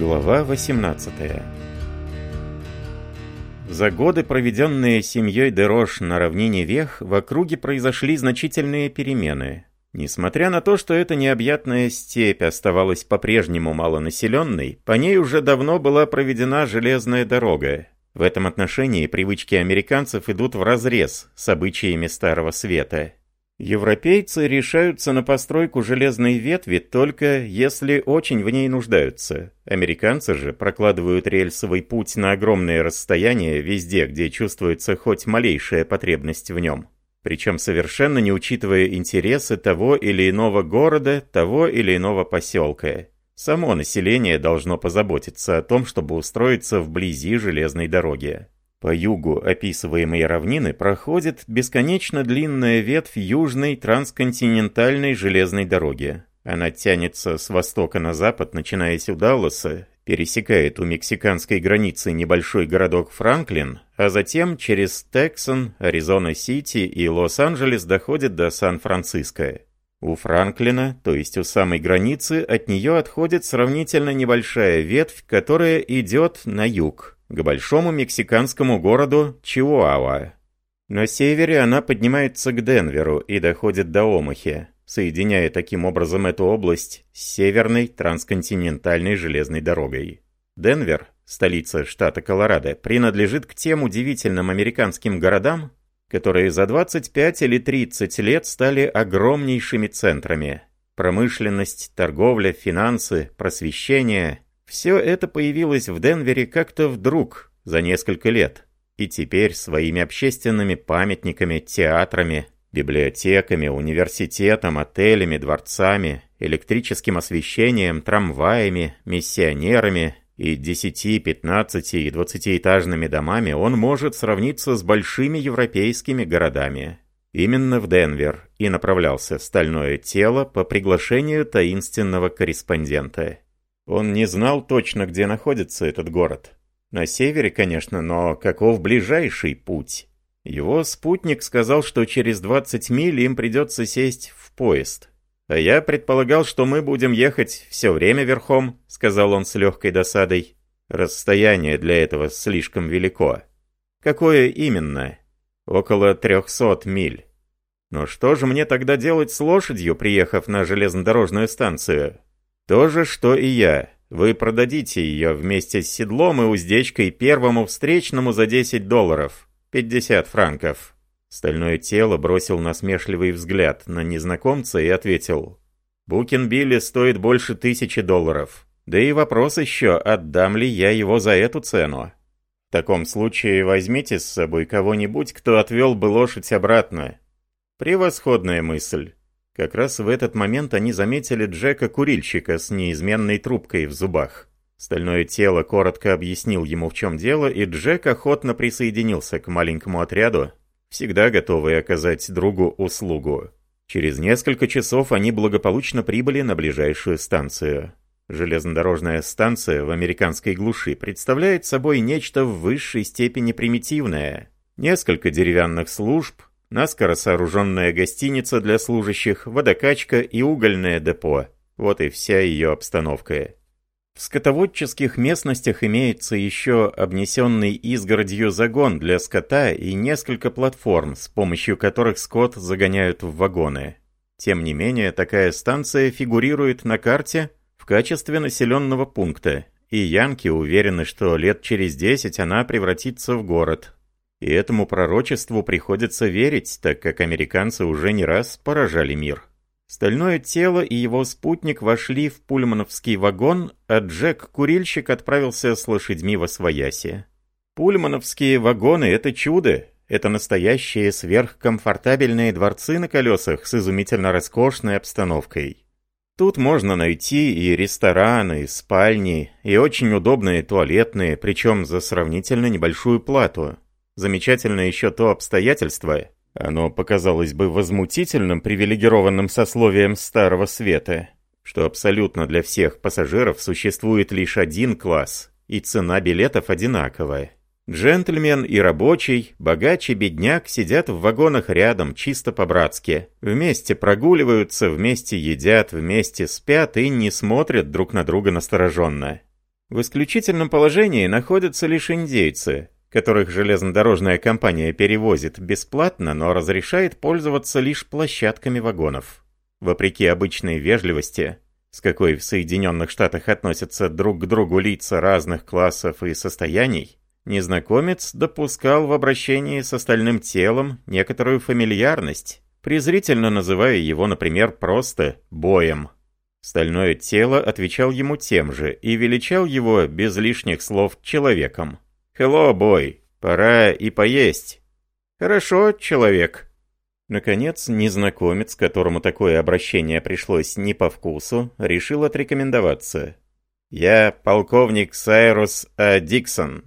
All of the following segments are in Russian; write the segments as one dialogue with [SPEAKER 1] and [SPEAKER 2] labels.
[SPEAKER 1] Глава 18 За годы, проведенные семьей Дерош на равнине Вех, в округе произошли значительные перемены. Несмотря на то, что эта необъятная степь оставалась по-прежнему малонаселенной, по ней уже давно была проведена железная дорога. В этом отношении привычки американцев идут вразрез с обычаями Старого Света. Европейцы решаются на постройку железной ветви только если очень в ней нуждаются. Американцы же прокладывают рельсовый путь на огромные расстояния везде, где чувствуется хоть малейшая потребность в нем. Причем совершенно не учитывая интересы того или иного города, того или иного поселка. Само население должно позаботиться о том, чтобы устроиться вблизи железной дороги. По югу описываемой равнины проходит бесконечно длинная ветвь южной трансконтинентальной железной дороги. Она тянется с востока на запад, начиная с Далласа, пересекает у мексиканской границы небольшой городок Франклин, а затем через Тексон, Аризона-Сити и Лос-Анджелес доходит до Сан-Франциско. У Франклина, то есть у самой границы, от нее отходит сравнительно небольшая ветвь, которая идет на юг, к большому мексиканскому городу Чиуауа. На севере она поднимается к Денверу и доходит до Омахи, соединяя таким образом эту область с северной трансконтинентальной железной дорогой. Денвер, столица штата Колорадо, принадлежит к тем удивительным американским городам, которые за 25 или 30 лет стали огромнейшими центрами. Промышленность, торговля, финансы, просвещение – все это появилось в Денвере как-то вдруг, за несколько лет. И теперь своими общественными памятниками, театрами, библиотеками, университетом, отелями, дворцами, электрическим освещением, трамваями, миссионерами и 10, 15 и 20-этажными домами он может сравниться с большими европейскими городами. Именно в Денвер и направлялся «Стальное тело» по приглашению таинственного корреспондента. Он не знал точно, где находится этот город. На севере, конечно, но каков ближайший путь? Его спутник сказал, что через 20 миль им придется сесть в поезд. «А я предполагал, что мы будем ехать все время верхом», — сказал он с легкой досадой. «Расстояние для этого слишком велико». «Какое именно?» «Около 300 миль». «Но что же мне тогда делать с лошадью, приехав на железнодорожную станцию?» То же, что и я. Вы продадите ее вместе с седлом и уздечкой первому встречному за 10 долларов. 50 франков». Стальное тело бросил насмешливый взгляд на незнакомца и ответил. «Букинбилли стоит больше тысячи долларов. Да и вопрос еще, отдам ли я его за эту цену. В таком случае возьмите с собой кого-нибудь, кто отвел бы лошадь обратно». «Превосходная мысль. Как раз в этот момент они заметили Джека-курильщика с неизменной трубкой в зубах. Стальное тело коротко объяснил ему, в чем дело, и Джек охотно присоединился к маленькому отряду, всегда готовый оказать другу услугу. Через несколько часов они благополучно прибыли на ближайшую станцию. Железнодорожная станция в американской глуши представляет собой нечто в высшей степени примитивное. Несколько деревянных служб, Наскоро сооруженная гостиница для служащих, водокачка и угольное депо. Вот и вся ее обстановка. В скотоводческих местностях имеется еще обнесенный изгородью загон для скота и несколько платформ, с помощью которых скот загоняют в вагоны. Тем не менее, такая станция фигурирует на карте в качестве населенного пункта, и янки уверены, что лет через 10 она превратится в город, и этому пророчеству приходится верить, так как американцы уже не раз поражали мир. Стальное тело и его спутник вошли в пульмановский вагон, а Джек-курильщик отправился с лошадьми во свояси. Пульмановские вагоны — это чудо! Это настоящие сверхкомфортабельные дворцы на колесах с изумительно роскошной обстановкой. Тут можно найти и рестораны, и спальни, и очень удобные туалетные, причем за сравнительно небольшую плату. Замечательно еще то обстоятельство, оно показалось бы возмутительным привилегированным сословием Старого Света, что абсолютно для всех пассажиров существует лишь один класс, и цена билетов одинаковая. Джентльмен и рабочий, богач и бедняк сидят в вагонах рядом, чисто по-братски. Вместе прогуливаются, вместе едят, вместе спят и не смотрят друг на друга настороженно. В исключительном положении находятся лишь индейцы, которых железнодорожная компания перевозит бесплатно, но разрешает пользоваться лишь площадками вагонов. Вопреки обычной вежливости, с какой в Соединенных Штатах относятся друг к другу лица разных классов и состояний, незнакомец допускал в обращении с остальным телом некоторую фамильярность, презрительно называя его, например, просто «боем». Стальное тело отвечал ему тем же и величал его, без лишних слов, человеком. «Хелло, бой! Пора и поесть!» «Хорошо, человек!» Наконец, незнакомец, которому такое обращение пришлось не по вкусу, решил отрекомендоваться. «Я полковник Сайрус А. Диксон».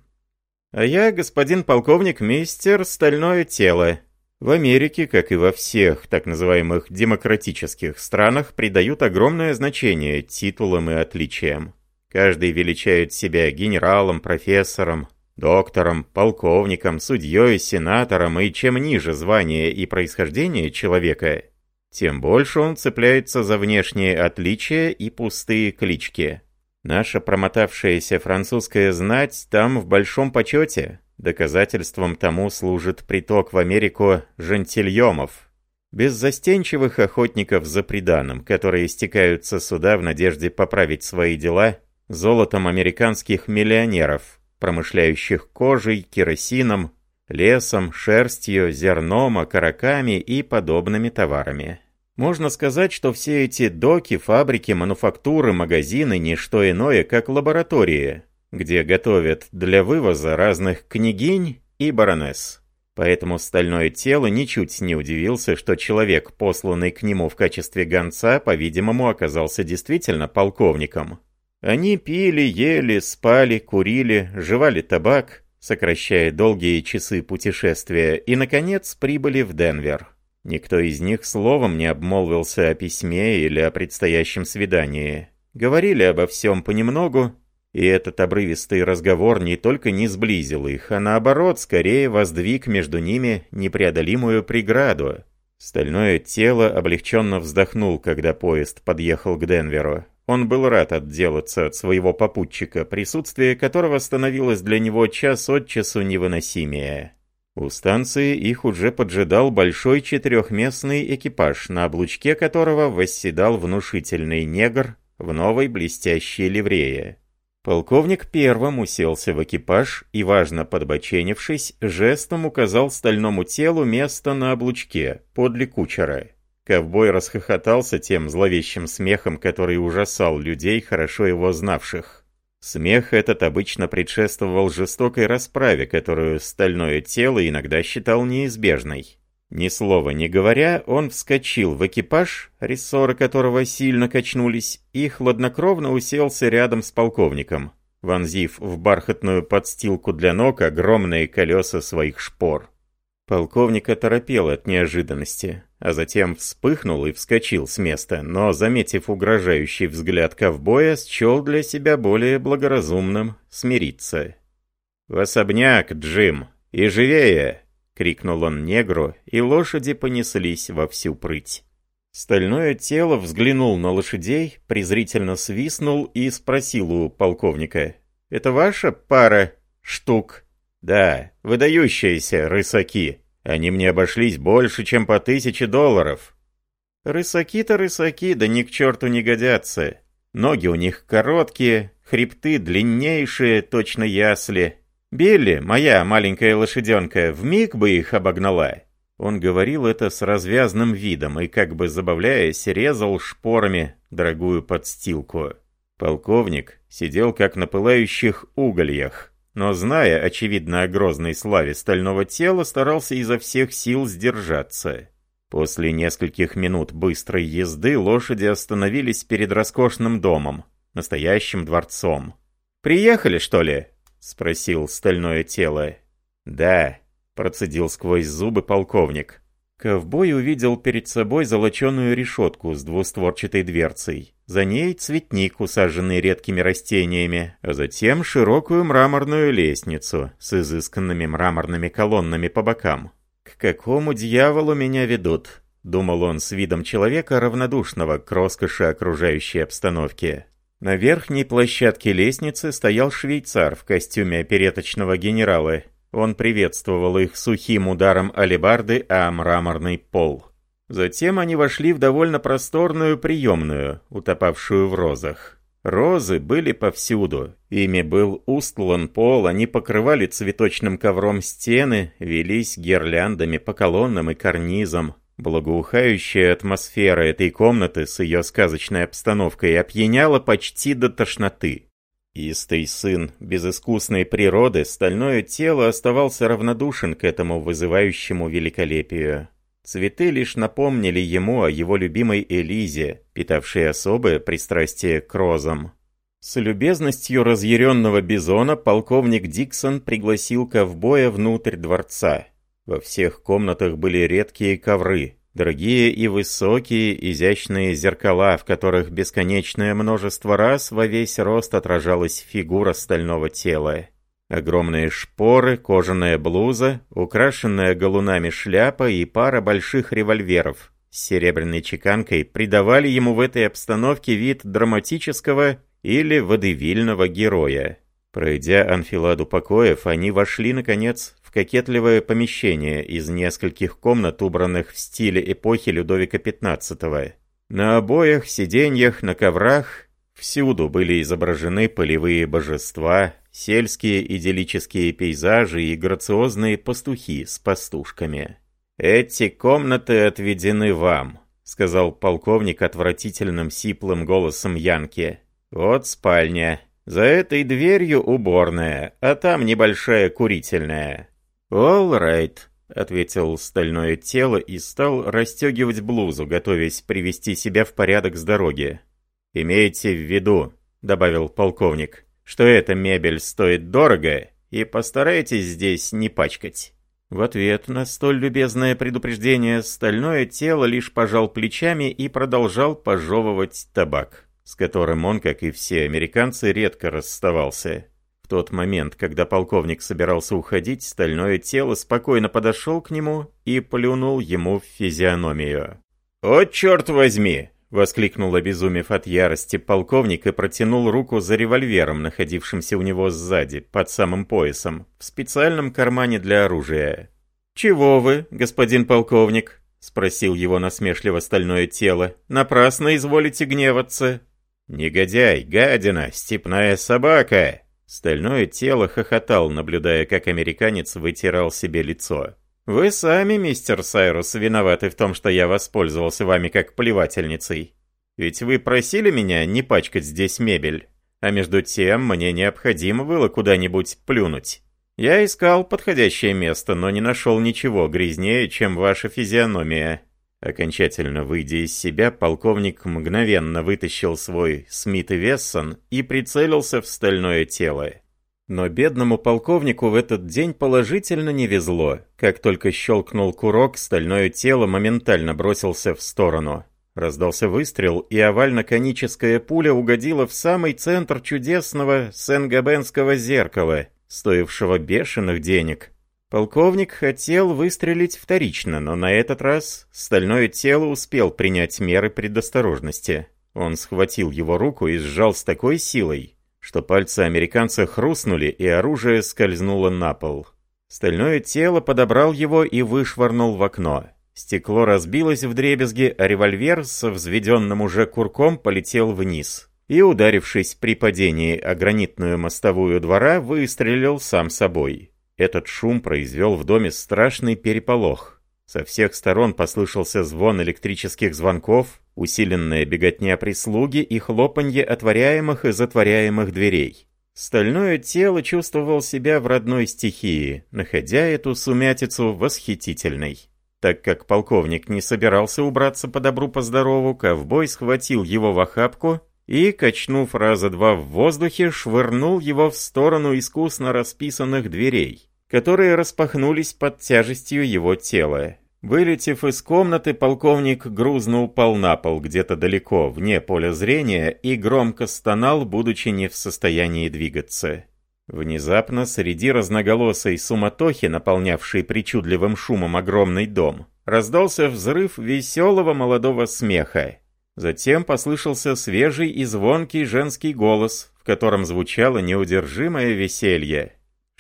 [SPEAKER 1] «А я господин полковник мистер Стальное Тело». В Америке, как и во всех так называемых демократических странах, придают огромное значение титулам и отличиям. Каждый величает себя генералом, профессором, Доктором, полковником, судьей, сенатором и чем ниже звание и происхождение человека, тем больше он цепляется за внешние отличия и пустые клички. Наша промотавшаяся французская знать там в большом почете. Доказательством тому служит приток в Америку жентильемов. Беззастенчивых охотников за приданым, которые стекаются сюда в надежде поправить свои дела золотом американских миллионеров – промышляющих кожей, керосином, лесом, шерстью, зерном, окороками и подобными товарами. Можно сказать, что все эти доки, фабрики, мануфактуры, магазины – не что иное, как лаборатории, где готовят для вывоза разных княгинь и баронесс. Поэтому стальное тело ничуть не удивился, что человек, посланный к нему в качестве гонца, по-видимому, оказался действительно полковником. Они пили, ели, спали, курили, жевали табак, сокращая долгие часы путешествия, и, наконец, прибыли в Денвер. Никто из них словом не обмолвился о письме или о предстоящем свидании. Говорили обо всем понемногу, и этот обрывистый разговор не только не сблизил их, а наоборот, скорее воздвиг между ними непреодолимую преграду. Стальное тело облегченно вздохнул, когда поезд подъехал к Денверу. Он был рад отделаться от своего попутчика, присутствие которого становилось для него час от часу невыносимее. У станции их уже поджидал большой четырехместный экипаж, на облучке которого восседал внушительный негр в новой блестящей ливрее. Полковник первым уселся в экипаж и, важно подбоченившись, жестом указал стальному телу место на облучке, подле кучера. Ковбой расхохотался тем зловещим смехом, который ужасал людей, хорошо его знавших. Смех этот обычно предшествовал жестокой расправе, которую стальное тело иногда считал неизбежной. Ни слова не говоря, он вскочил в экипаж, рессоры которого сильно качнулись, и хладнокровно уселся рядом с полковником, вонзив в бархатную подстилку для ног огромные колеса своих шпор. Полковник оторопел от неожиданности а затем вспыхнул и вскочил с места, но, заметив угрожающий взгляд ковбоя, счел для себя более благоразумным смириться. «В особняк, Джим! И живее!» — крикнул он негру, и лошади понеслись во всю прыть. Стальное тело взглянул на лошадей, презрительно свистнул и спросил у полковника. «Это ваша пара штук?» «Да, выдающиеся рысаки», они мне обошлись больше, чем по тысяче долларов. Рысаки-то рысаки, да ни к черту не годятся. Ноги у них короткие, хребты длиннейшие, точно ясли. Билли, моя маленькая лошаденка, вмиг бы их обогнала. Он говорил это с развязным видом и, как бы забавляясь, резал шпорами дорогую подстилку. Полковник сидел как на пылающих угольях, но, зная, очевидно, о грозной славе стального тела, старался изо всех сил сдержаться. После нескольких минут быстрой езды лошади остановились перед роскошным домом, настоящим дворцом. «Приехали, что ли?» — спросил стальное тело. «Да», — процедил сквозь зубы полковник. Ковбой увидел перед собой золоченую решетку с двустворчатой дверцей за ней цветник, усаженный редкими растениями, а затем широкую мраморную лестницу с изысканными мраморными колоннами по бокам. «К какому дьяволу меня ведут?» — думал он с видом человека, равнодушного к роскоши окружающей обстановки. На верхней площадке лестницы стоял швейцар в костюме опереточного генерала. Он приветствовал их сухим ударом алебарды о мраморный пол. Затем они вошли в довольно просторную приемную, утопавшую в розах. Розы были повсюду. Ими был устлан пол, они покрывали цветочным ковром стены, велись гирляндами по колоннам и карнизам. Благоухающая атмосфера этой комнаты с ее сказочной обстановкой опьяняла почти до тошноты. Истый сын безыскусной природы, стальное тело оставался равнодушен к этому вызывающему великолепию. Цветы лишь напомнили ему о его любимой Элизе, питавшей особое пристрастие к розам. С любезностью разъяренного бизона полковник Диксон пригласил ковбоя внутрь дворца. Во всех комнатах были редкие ковры, дорогие и высокие изящные зеркала, в которых бесконечное множество раз во весь рост отражалась фигура стального тела. Огромные шпоры, кожаная блуза, украшенная галунами шляпа и пара больших револьверов с серебряной чеканкой придавали ему в этой обстановке вид драматического или водевильного героя. Пройдя анфиладу покоев, они вошли, наконец, в кокетливое помещение из нескольких комнат, убранных в стиле эпохи Людовика XV. На обоях, сиденьях, на коврах Всюду были изображены полевые божества, сельские идиллические пейзажи и грациозные пастухи с пастушками. «Эти комнаты отведены вам», — сказал полковник отвратительным сиплым голосом Янки. «Вот спальня. За этой дверью уборная, а там небольшая курительная». «All right», — ответил стальное тело и стал расстегивать блузу, готовясь привести себя в порядок с дороги. «Имейте в виду», — добавил полковник, — «что эта мебель стоит дорого, и постарайтесь здесь не пачкать». В ответ на столь любезное предупреждение стальное тело лишь пожал плечами и продолжал пожевывать табак, с которым он, как и все американцы, редко расставался. В тот момент, когда полковник собирался уходить, стальное тело спокойно подошел к нему и плюнул ему в физиономию. «О, черт возьми!» Воскликнул обезумев от ярости полковник и протянул руку за револьвером, находившимся у него сзади, под самым поясом, в специальном кармане для оружия. «Чего вы, господин полковник?» — спросил его насмешливо стальное тело. «Напрасно изволите гневаться». «Негодяй, гадина, степная собака!» Стальное тело хохотал, наблюдая, как американец вытирал себе лицо. Вы сами, мистер Сайрус, виноваты в том, что я воспользовался вами как плевательницей. Ведь вы просили меня не пачкать здесь мебель, а между тем мне необходимо было куда-нибудь плюнуть. Я искал подходящее место, но не нашел ничего грязнее, чем ваша физиономия». Окончательно выйдя из себя, полковник мгновенно вытащил свой Смит и Вессон и прицелился в стальное тело. Но бедному полковнику в этот день положительно не везло. Как только щелкнул курок, стальное тело моментально бросился в сторону. Раздался выстрел, и овально-коническая пуля угодила в самый центр чудесного сен-габенского зеркала, стоившего бешеных денег. Полковник хотел выстрелить вторично, но на этот раз стальное тело успел принять меры предосторожности. Он схватил его руку и сжал с такой силой, что пальцы американца хрустнули, и оружие скользнуло на пол. Стальное тело подобрал его и вышвырнул в окно. Стекло разбилось в дребезги, а револьвер с взведенным уже курком полетел вниз. И, ударившись при падении о гранитную мостовую двора, выстрелил сам собой. Этот шум произвел в доме страшный переполох. Со всех сторон послышался звон электрических звонков, усиленная беготня прислуги и хлопанье отворяемых и затворяемых дверей. Стальное тело чувствовал себя в родной стихии, находя эту сумятицу восхитительной. Так как полковник не собирался убраться по добру по здорову, ковбой схватил его в охапку и, качнув раза два в воздухе, швырнул его в сторону искусно расписанных дверей которые распахнулись под тяжестью его тела. Вылетев из комнаты, полковник грузно упал на пол где-то далеко, вне поля зрения, и громко стонал, будучи не в состоянии двигаться. Внезапно среди разноголосой суматохи, наполнявшей причудливым шумом огромный дом, раздался взрыв веселого молодого смеха. Затем послышался свежий и звонкий женский голос, в котором звучало неудержимое веселье.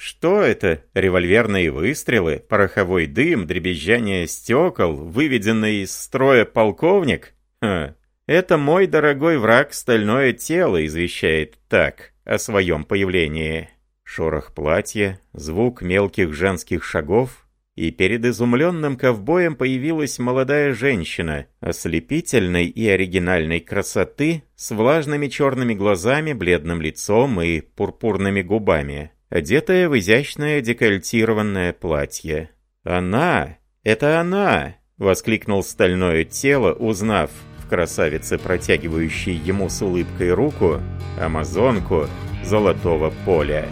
[SPEAKER 1] Что это? Револьверные выстрелы, пороховой дым, дребезжание стекол, выведенный из строя полковник? Ха. Это мой дорогой враг стальное тело извещает так о своем появлении. Шорох платья, звук мелких женских шагов, и перед изумленным ковбоем появилась молодая женщина, ослепительной и оригинальной красоты, с влажными черными глазами, бледным лицом и пурпурными губами одетая в изящное декольтированное платье. «Она! Это она!» — воскликнул стальное тело, узнав в красавице, протягивающей ему с улыбкой руку, амазонку золотого поля.